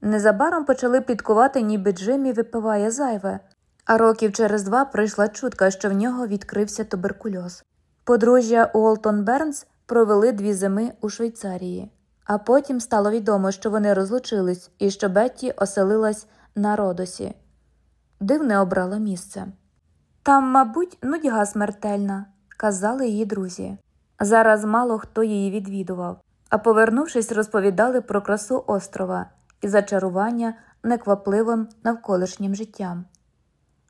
S1: Незабаром почали пліткувати, ніби Джиммі випиває зайве, а років через два прийшла чутка, що в нього відкрився туберкульоз. Подружжя Уолтон Бернс провели дві зими у Швейцарії. А потім стало відомо, що вони розлучились і що Бетті оселилась на Родосі, дивне обрала місце. Там, мабуть, нудьга смертельна, казали її друзі. Зараз мало хто її відвідував, а повернувшись, розповідали про красу острова і зачарування неквапливим навколишнім життям.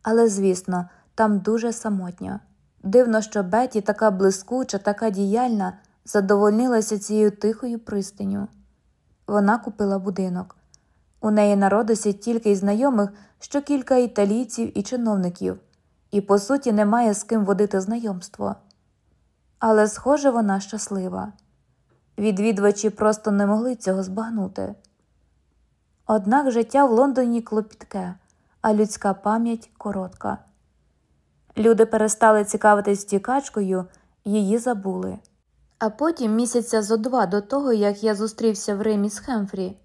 S1: Але, звісно, там дуже самотньо. Дивно, що Бетті така блискуча, така діяльна задовольнилася цією тихою пристиню. Вона купила будинок. У неї на родосі тільки й знайомих, що кілька італійців і чиновників, і, по суті, немає з ким водити знайомство. Але, схоже, вона щаслива. Відвідувачі просто не могли цього збагнути. Однак життя в Лондоні клопітке, а людська пам'ять коротка. Люди перестали цікавитись втікачкою, її забули. А потім місяця зо два до того, як я зустрівся в Римі з Хемфрі,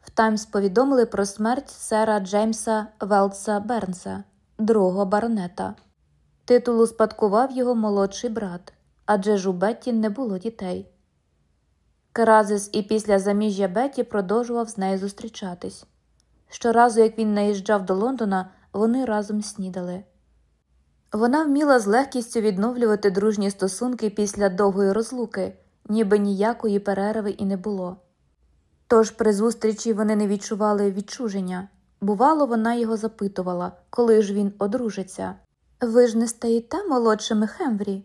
S1: в Таймс повідомили про смерть сера Джеймса Велтса Бернса, другого баронета. Титул успадкував його молодший брат, адже ж у Бетті не було дітей. Керазис і після заміжжя Бетті продовжував з нею зустрічатись. Щоразу, як він наїжджав до Лондона, вони разом снідали. Вона вміла з легкістю відновлювати дружні стосунки після довгої розлуки, ніби ніякої перерви і не було. Тож при зустрічі вони не відчували відчуження. Бувало, вона його запитувала, коли ж він одружиться. Ви ж не стаєте молодшими Хемврі.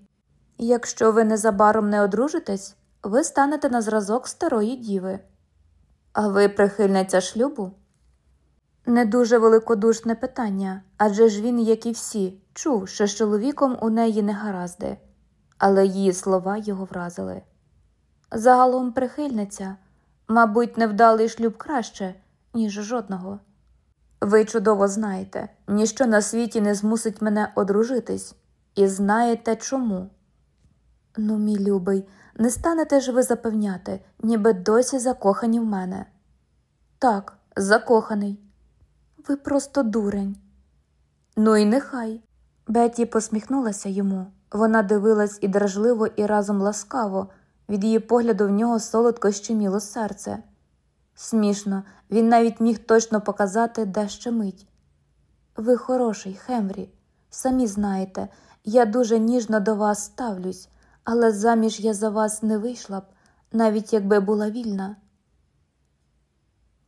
S1: Якщо ви незабаром не одружитесь, ви станете на зразок старої діви. А ви прихильниця шлюбу? Не дуже великодушне питання, адже ж він, як і всі, чув, що з чоловіком у неї не гаразди, але її слова його вразили. Загалом прихильниця, мабуть, невдалий шлюб краще, ніж жодного. Ви чудово знаєте, ніщо на світі не змусить мене одружитись, і знаєте чому. Ну, мій любий, не станете ж ви запевняти, ніби досі закохані в мене. Так, закоханий. Ви просто дурень. Ну і нехай. Беті посміхнулася йому. Вона дивилась і дражливо, і разом ласкаво, від її погляду в нього солодко щеміло серце. Смішно, він навіть міг точно показати, де ще мить. Ви хороший, Хемрі, самі знаєте, я дуже ніжно до вас ставлюсь, але заміж я за вас не вийшла б, навіть якби була вільна.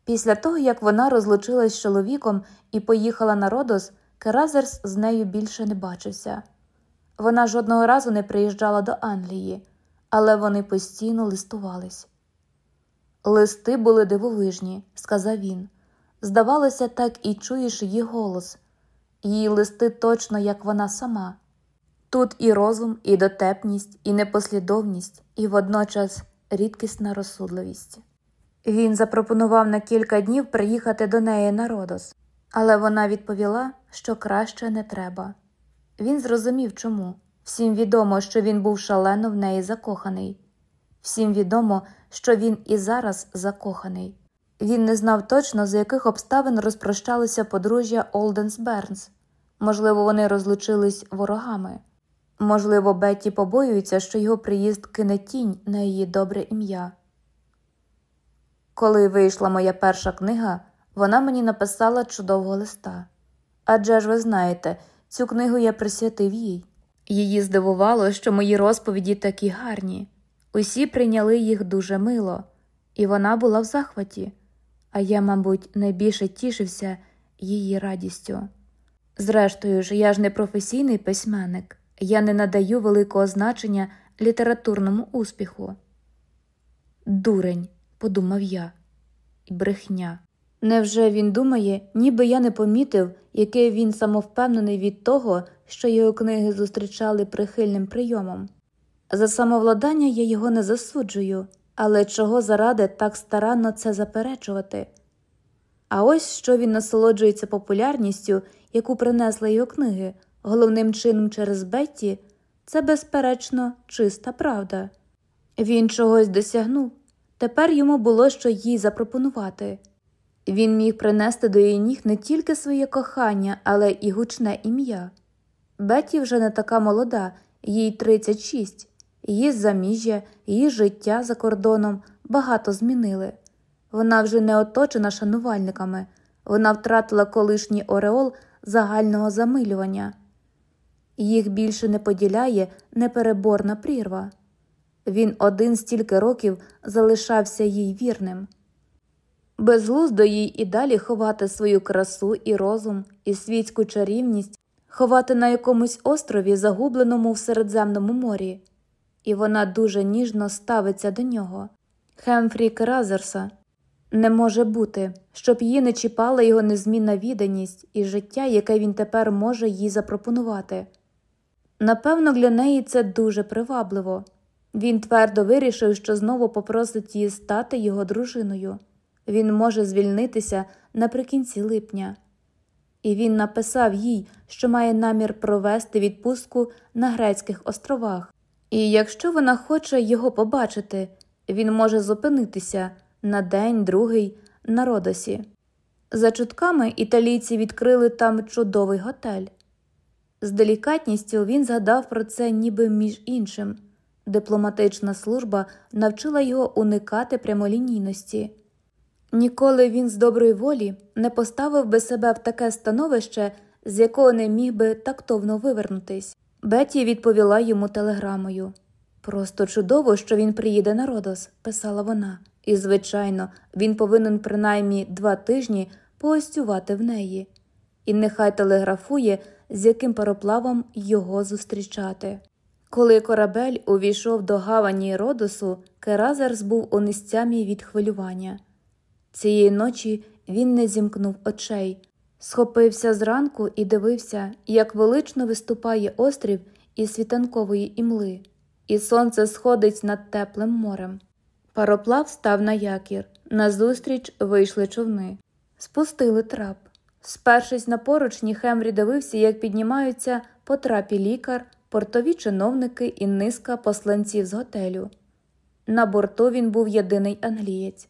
S1: Після того, як вона розлучилась з чоловіком і поїхала на Родос, Керазерс з нею більше не бачився. Вона жодного разу не приїжджала до Англії, але вони постійно листувались. Листи були дивовижні, сказав він. Здавалося, так і чуєш її голос, її листи точно, як вона сама. Тут і розум, і дотепність, і непослідовність, і водночас рідкісна розсудливість. Він запропонував на кілька днів приїхати до неї на Родос, але вона відповіла, що краще не треба. Він зрозумів чому. Всім відомо, що він був шалено в неї закоханий, всім відомо, що він і зараз закоханий. Він не знав точно, за яких обставин розпрощалися подружжя Олденс Бернс. Можливо, вони розлучились ворогами. Можливо, Бетті побоюється, що його приїзд кине тінь на її добре ім'я. Коли вийшла моя перша книга, вона мені написала чудового листа. Адже ж ви знаєте, цю книгу я присвятив їй. Її здивувало, що мої розповіді такі гарні. Усі прийняли їх дуже мило, і вона була в захваті, а я, мабуть, найбільше тішився її радістю. Зрештою ж, я ж не професійний письменник, я не надаю великого значення літературному успіху. Дурень, подумав я, і брехня. Невже він думає, ніби я не помітив, який він самовпевнений від того, що його книги зустрічали прихильним прийомом? За самовладання я його не засуджую, але чого заради так старанно це заперечувати? А ось що він насолоджується популярністю, яку принесли його книги, головним чином через Бетті, це, безперечно, чиста правда. Він чогось досягнув, тепер йому було що їй запропонувати. Він міг принести до її ніг не тільки своє кохання, але і гучне ім'я. Бетті вже не така молода, їй 36, її заміжжя, її життя за кордоном багато змінили. Вона вже не оточена шанувальниками, вона втратила колишній ореол загального замилювання. Їх більше не поділяє непереборна прірва. Він один стільки років залишався їй вірним. Безглуздо їй і далі ховати свою красу і розум, і світську чарівність, ховати на якомусь острові, загубленому в Середземному морі, і вона дуже ніжно ставиться до нього. Хемфрі Кразерса не може бути, щоб її не чіпала його незмінна відданість і життя, яке він тепер може їй запропонувати. Напевно, для неї це дуже привабливо. Він твердо вирішив, що знову попросить її стати його дружиною. Він може звільнитися наприкінці липня. І він написав їй, що має намір провести відпустку на Грецьких островах. І якщо вона хоче його побачити, він може зупинитися на день другий на Родосі. За чутками італійці відкрили там чудовий готель. З делікатністю він згадав про це, ніби між іншим. Дипломатична служба навчила його уникати прямолінійності. Ніколи він з доброї волі не поставив би себе в таке становище, з якого не міг би тактовно вивернутись. Беті відповіла йому телеграмою. Просто чудово, що він приїде на Родос, писала вона, і, звичайно, він повинен принаймні два тижні погостювати в неї, і нехай телеграфує, з яким пароплавом його зустрічати. Коли корабель увійшов до гавані Родосу, Керазерс був у нестямі від хвилювання. Цієї ночі він не зімкнув очей, схопився зранку і дивився, як велично виступає острів із світанкової імли, і сонце сходить над теплим морем. Пароплав став на якір, назустріч вийшли човни, спустили трап. Спершись на поручні, Хемрі дивився, як піднімаються по трапі лікар, портові чиновники і низка посланців з готелю. На борту він був єдиний англієць.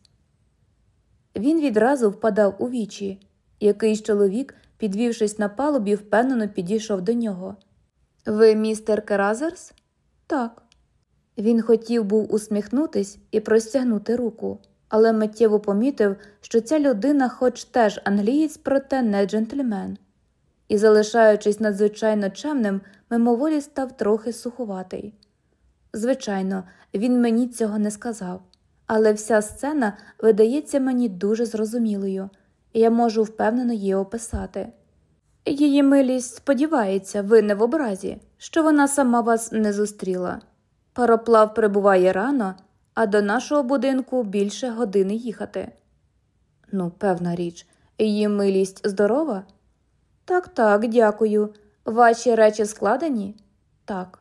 S1: Він відразу впадав у вічі. Якийсь чоловік, підвівшись на палубі, впевнено підійшов до нього. Ви містер Керазерс? Так. Він хотів був усміхнутись і простягнути руку, але миттєво помітив, що ця людина, хоч теж англієць, проте не джентльмен, і, залишаючись надзвичайно чемним, мимоволі став трохи сухуватий. Звичайно, він мені цього не сказав але вся сцена видається мені дуже зрозумілою, і я можу впевнено її описати. Її милість сподівається, ви не в образі, що вона сама вас не зустріла. Пароплав прибуває рано, а до нашого будинку більше години їхати. Ну, певна річ, її милість здорова? Так, так, дякую. Ваші речі складені? Так.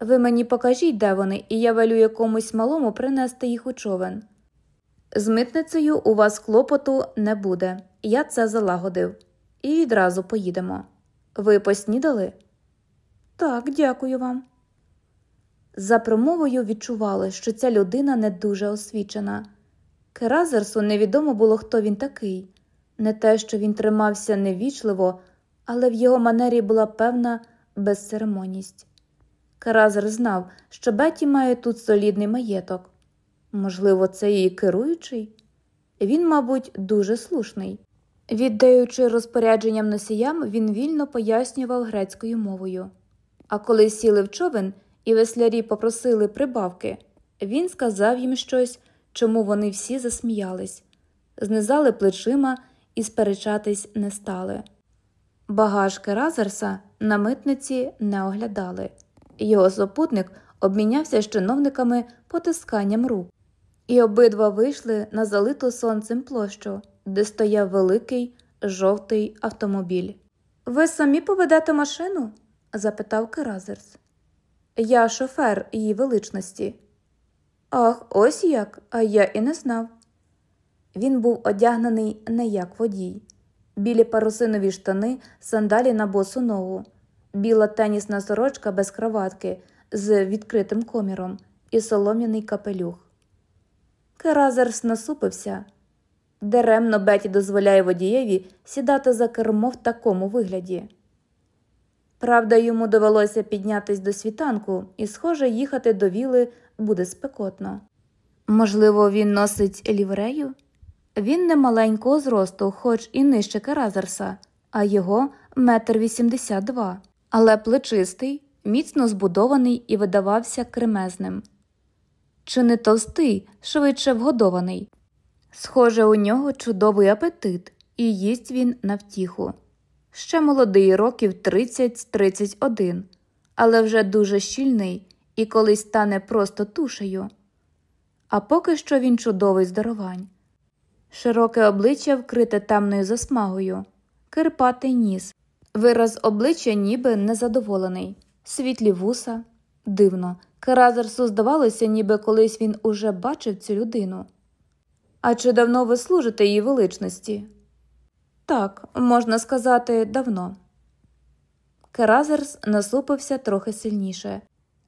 S1: Ви мені покажіть, де вони, і я велю якомусь малому принести їх у човен. З митницею у вас клопоту не буде, я це залагодив, і відразу поїдемо. Ви поснідали? Так, дякую вам. За промовою відчували, що ця людина не дуже освічена. Керазерсу невідомо було, хто він такий, не те, що він тримався невічливо, але в його манері була певна безцеремонність. Керазер знав, що Беті має тут солідний маєток. Можливо, це її керуючий? Він, мабуть, дуже слушний. Віддаючи розпорядженням носіям, він вільно пояснював грецькою мовою. А коли сіли в човен і веслярі попросили прибавки, він сказав їм щось, чому вони всі засміялись, знизали плечима і сперечатись не стали. Багаж Керазерса на митниці не оглядали. Його супутник обмінявся з чиновниками потисканням рук, і обидва вийшли на залиту сонцем площу, де стояв великий жовтий автомобіль. Ви самі поведете машину? запитав Керазерс. Я шофер її величності. Ах, ось як, а я і не знав. Він був одягнений не як водій, білі парусинові штани, сандалі на босу ногу, біла тенісна сорочка без кроватки з відкритим коміром і солом'яний капелюх. Керазерс насупився. Даремно Беті дозволяє водієві сідати за кермо в такому вигляді. Правда, йому довелося піднятись до світанку, і, схоже, їхати до віли буде спекотно. Можливо, він носить ліврею? Він не маленького зросту, хоч і нижче Керазерса, а його метр вісімдесят два, але плечистий, міцно збудований і видавався кремезним. Чи не товстий, швидше вгодований. Схоже, у нього чудовий апетит, і їсть він на втіху. Ще молодий, років 30-31, але вже дуже щільний і колись стане просто тушею. А поки що він чудовий здоровань. Широке обличчя вкрите темною засмагою, кирпатий ніс, вираз обличчя ніби незадоволений, світлі вуса. Дивно, Керазерсу здавалося, ніби колись він уже бачив цю людину. А чи давно ви служите її величності? Так, можна сказати, давно. Керазерс насупився трохи сильніше.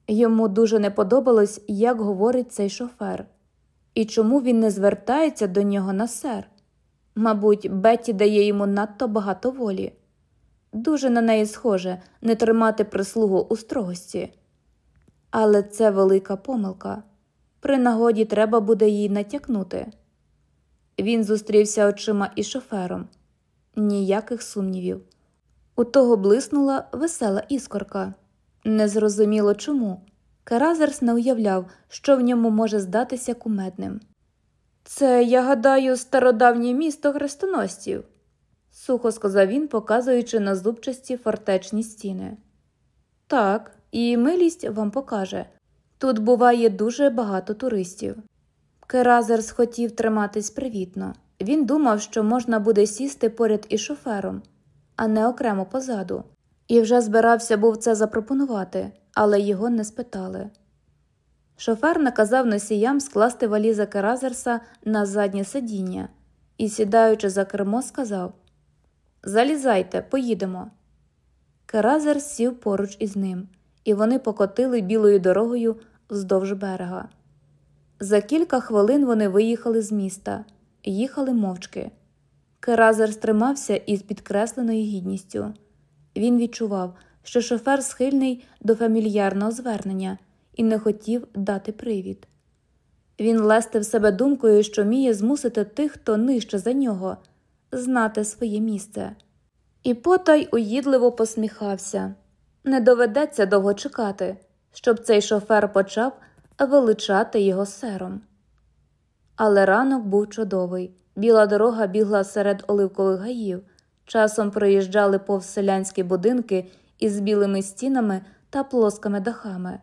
S1: Йому дуже не подобалось, як говорить цей шофер, і чому він не звертається до нього на сер. Мабуть, Бетті дає йому надто багато волі. Дуже на неї схоже не тримати прислугу у строгості. Але це велика помилка. При нагоді треба буде їй натякнути. Він зустрівся очима із шофером. Ніяких сумнівів. У того блиснула весела іскорка. Незрозуміло чому. Керазерс не уявляв, що в ньому може здатися кумедним. Це, я гадаю, стародавнє місто хрестоносців, сухо сказав він, показуючи на зубчасті фортечні стіни. Так, і милість вам покаже тут буває дуже багато туристів. Керазерс хотів триматись привітно. Він думав, що можна буде сісти поряд із шофером, а не окремо позаду, і вже збирався був це запропонувати, але його не спитали. Шофер наказав носіям скласти валіза Керазерса на заднє сидіння і, сідаючи за кермо, сказав Залізайте, поїдемо. Керазерс сів поруч із ним, і вони покотили білою дорогою вздовж берега. За кілька хвилин вони виїхали з міста, їхали мовчки. Керазер стримався із підкресленою гідністю. Він відчував, що шофер схильний до фамільярного звернення і не хотів дати привід. Він лестив себе думкою, що вміє змусити тих, хто нижче за нього, знати своє місце. І потай уїдливо посміхався не доведеться довго чекати, щоб цей шофер почав величати його сером. Але ранок був чудовий. Біла дорога бігла серед оливкових гаїв, часом проїжджали повз селянські будинки із білими стінами та плоскими дахами.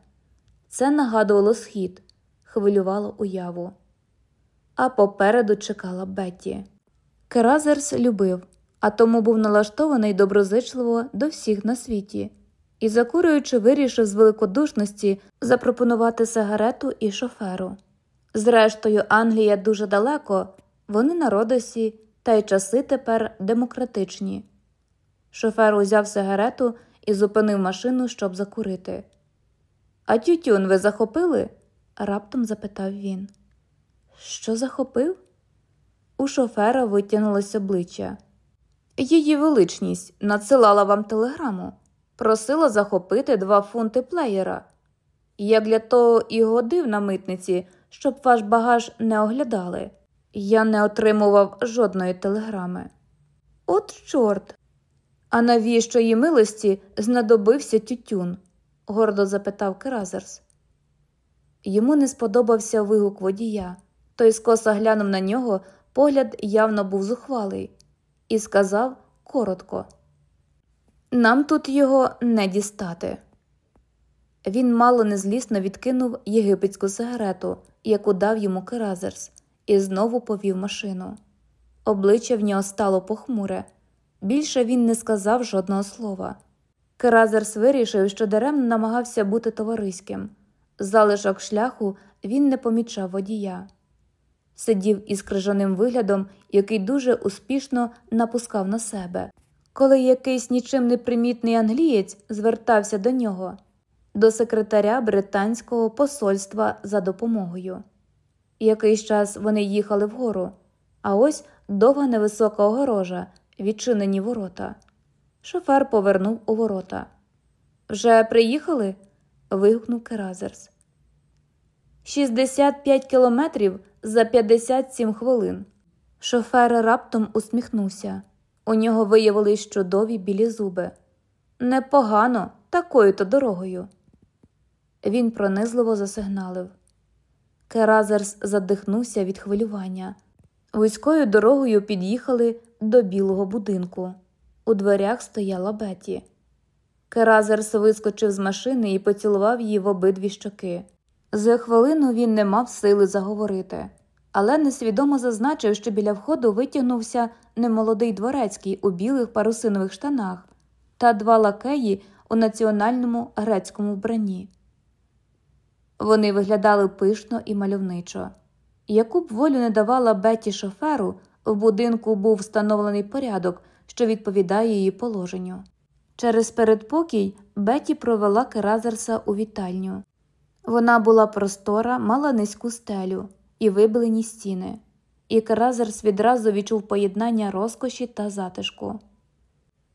S1: Це нагадувало схід, хвилювало уяву. А попереду чекала Бетті. Керазерс любив, а тому був налаштований доброзичливо до всіх на світі і, закурюючи, вирішив з великодушності запропонувати сигарету і шоферу. Зрештою, Англія дуже далеко, вони на Родосі, та й часи тепер демократичні. Шофер узяв сигарету і зупинив машину, щоб закурити. А тютюн ви захопили? раптом запитав він. Що захопив? У шофера витягнулось обличчя. Її величність надсилала вам телеграму, просила захопити два фунти плеєра. Я для того і годив на митниці, щоб ваш багаж не оглядали. Я не отримував жодної телеграми. От, чорт. А навіщо їй милості знадобився тютюн? гордо запитав Кразерс. Йому не сподобався вигук водія. Той скоса глянув на нього, погляд явно був зухвалий, і сказав коротко: Нам тут його не дістати. Він мало незлісно відкинув єгипетську сигарету, яку дав йому Керазерс, і знову повів машину. Обличчя в нього стало похмуре. Більше він не сказав жодного слова. Керазерс вирішив, що даремно намагався бути товариським. Залишок шляху він не помічав водія. Сидів із крижаним виглядом, який дуже успішно напускав на себе, коли якийсь нічим не примітний англієць звертався до нього, до секретаря британського посольства за допомогою. Якийсь час вони їхали вгору, а ось довга невисока огорожа, відчинені ворота. Шофер повернув у ворота. Вже приїхали? вигукнув Керазерс. 65 кілометрів за 57 хвилин. Шофер раптом усміхнувся. У нього виявились чудові білі зуби. Непогано такою то дорогою. Він пронизливо засигналив. Керазерс задихнувся від хвилювання. Вузькою дорогою під'їхали до білого будинку. У дверях стояла Беті. Керазерс вискочив з машини і поцілував її в обидві щоки. За хвилину він не мав сили заговорити, але несвідомо зазначив, що біля входу витягнувся немолодий дворецький у білих парусинових штанах та два лакеї у національному грецькому вбранні. Вони виглядали пишно і мальовничо. Яку б волю не давала Беті шоферу, в будинку був встановлений порядок, що відповідає її положенню. Через передпокій Беті провела Керазерса у вітальню. Вона була простора, мала низьку стелю і вибелені стіни, і Керазерс відразу відчув поєднання розкоші та затишку.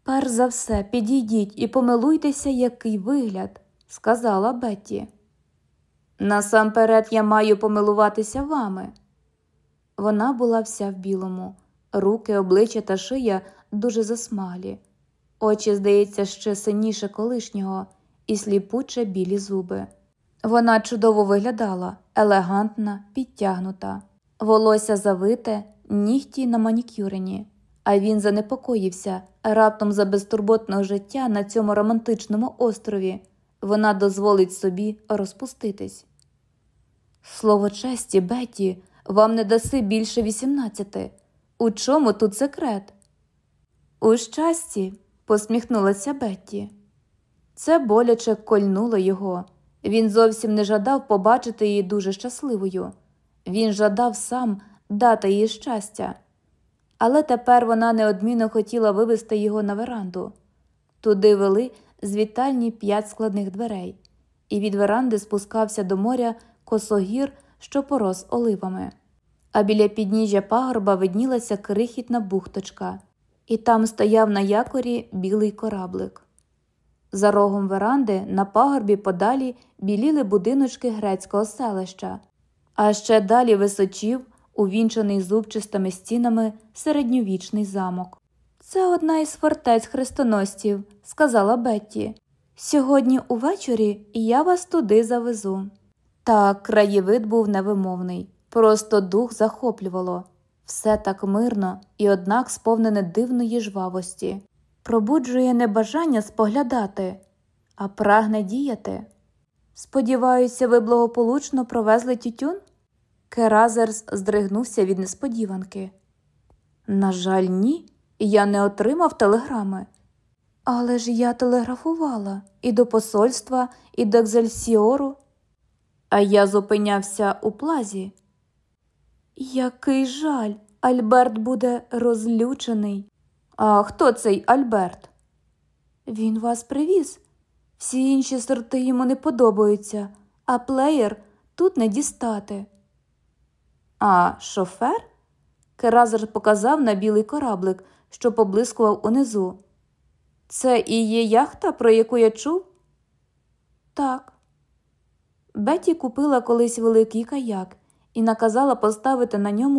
S1: Перш за все, підійдіть і помилуйтеся, який вигляд, сказала Бетті. Насамперед я маю помилуватися вами. Вона була вся в білому, руки, обличчя та шия дуже засмалі, очі, здається, ще синіше колишнього, і сліпуче білі зуби. Вона чудово виглядала, елегантна, підтягнута, волосся завите, нігті на манікюрені, а він занепокоївся раптом за безтурботного життя на цьому романтичному острові. Вона дозволить собі розпуститись. Слово честі, Бетті, вам не даси більше вісімнадцяти. У чому тут секрет? У щасті, посміхнулася Бетті. Це боляче кольнуло його. Він зовсім не жадав побачити її дуже щасливою. Він жадав сам дати їй щастя. Але тепер вона неодмінно хотіла вивести його на веранду. Туди вели з вітальні п'ять складних дверей, і від веранди спускався до моря косогір, що порос оливами. А біля підніжжя пагорба виднілася крихітна бухточка, і там стояв на якорі білий кораблик. За рогом веранди на пагорбі подалі біліли будиночки грецького селища, а ще далі височів, увінчаний зубчистими стінами середньовічний замок. Це одна із фортець хрестоносців, сказала Бетті. Сьогодні увечері я вас туди завезу. Так, краєвид був невимовний, просто дух захоплювало, все так мирно і, однак, сповнене дивної жвавості, пробуджує не бажання споглядати, а прагне діяти. Сподіваюся, ви благополучно провезли тютюн? Керазерс здригнувся від несподіванки. На жаль, ні, я не отримав телеграми. Але ж я телеграфувала і до посольства, і до Екзельсіору а я зупинявся у плазі. Який жаль, Альберт буде розлючений. А хто цей Альберт? Він вас привіз. Всі інші сорти йому не подобаються, а плеєр тут не дістати. А шофер? Керазер показав на білий кораблик, що поблискував унизу. Це і є яхта, про яку я чув? Так. Бетті купила колись великий каяк і наказала поставити на ньому